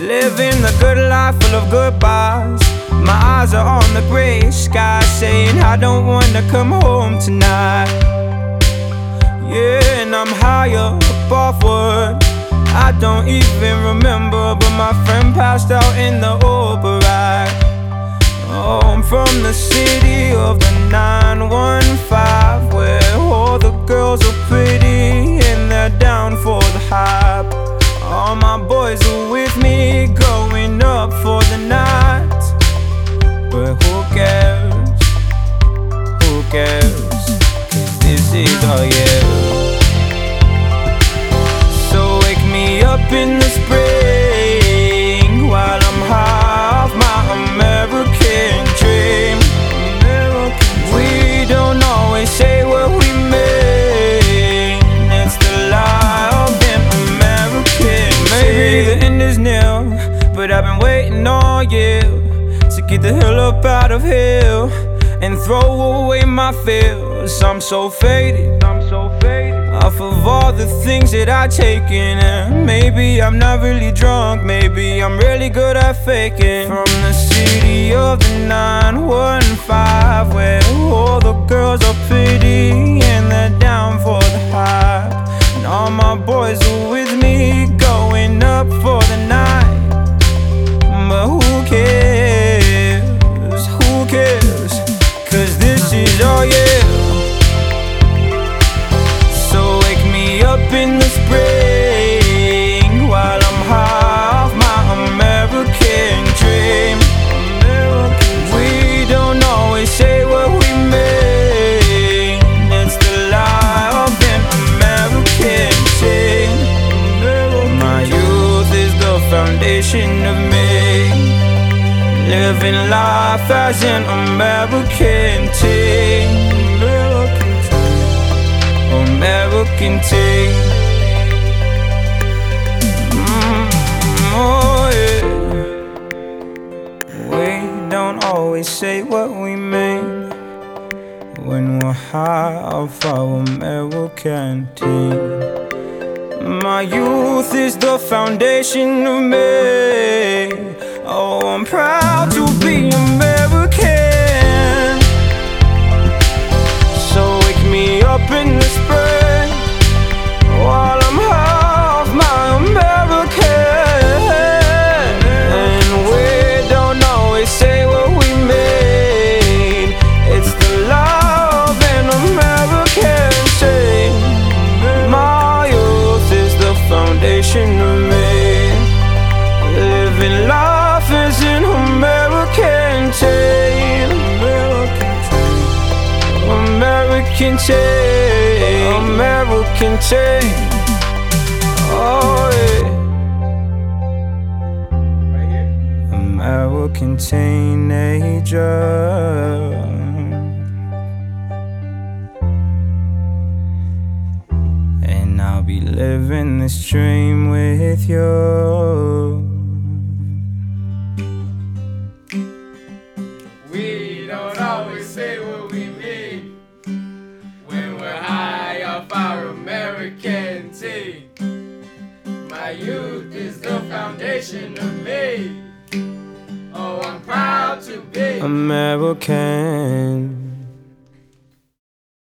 Living the good life full of goodbyes. My eyes are on the gray sky, saying I don't wanna come home tonight. Yeah, and I'm higher up off I don't even remember, but my friend passed out in the Uber ride. Oh, I'm from the city of the 915, my boys are with me, going up for the night. But who cares? Who cares? Cause this is our year. up in the but I've been waiting all year to get the hell up out of here and throw away my fears. I'm so faded. I'm so faded. Off of all the things that I've taken And maybe I'm not really drunk Maybe I'm really good at faking From the city of the 915 Where all the girls are pretty Living life as an American teen. American tea. Mm, oh yeah. We don't always say what we mean when we're high off our American team. My youth is the foundation of me. Oh, I'm proud to be American. So wake me up in the spring while I'm half my American. And we don't always say what we mean. It's the love an American. My youth is the foundation of me. American thing. American chain. Oh yeah. Right here. American teenager. And I'll be living this dream with you. Foundation of me. Oh, I'm proud to be American.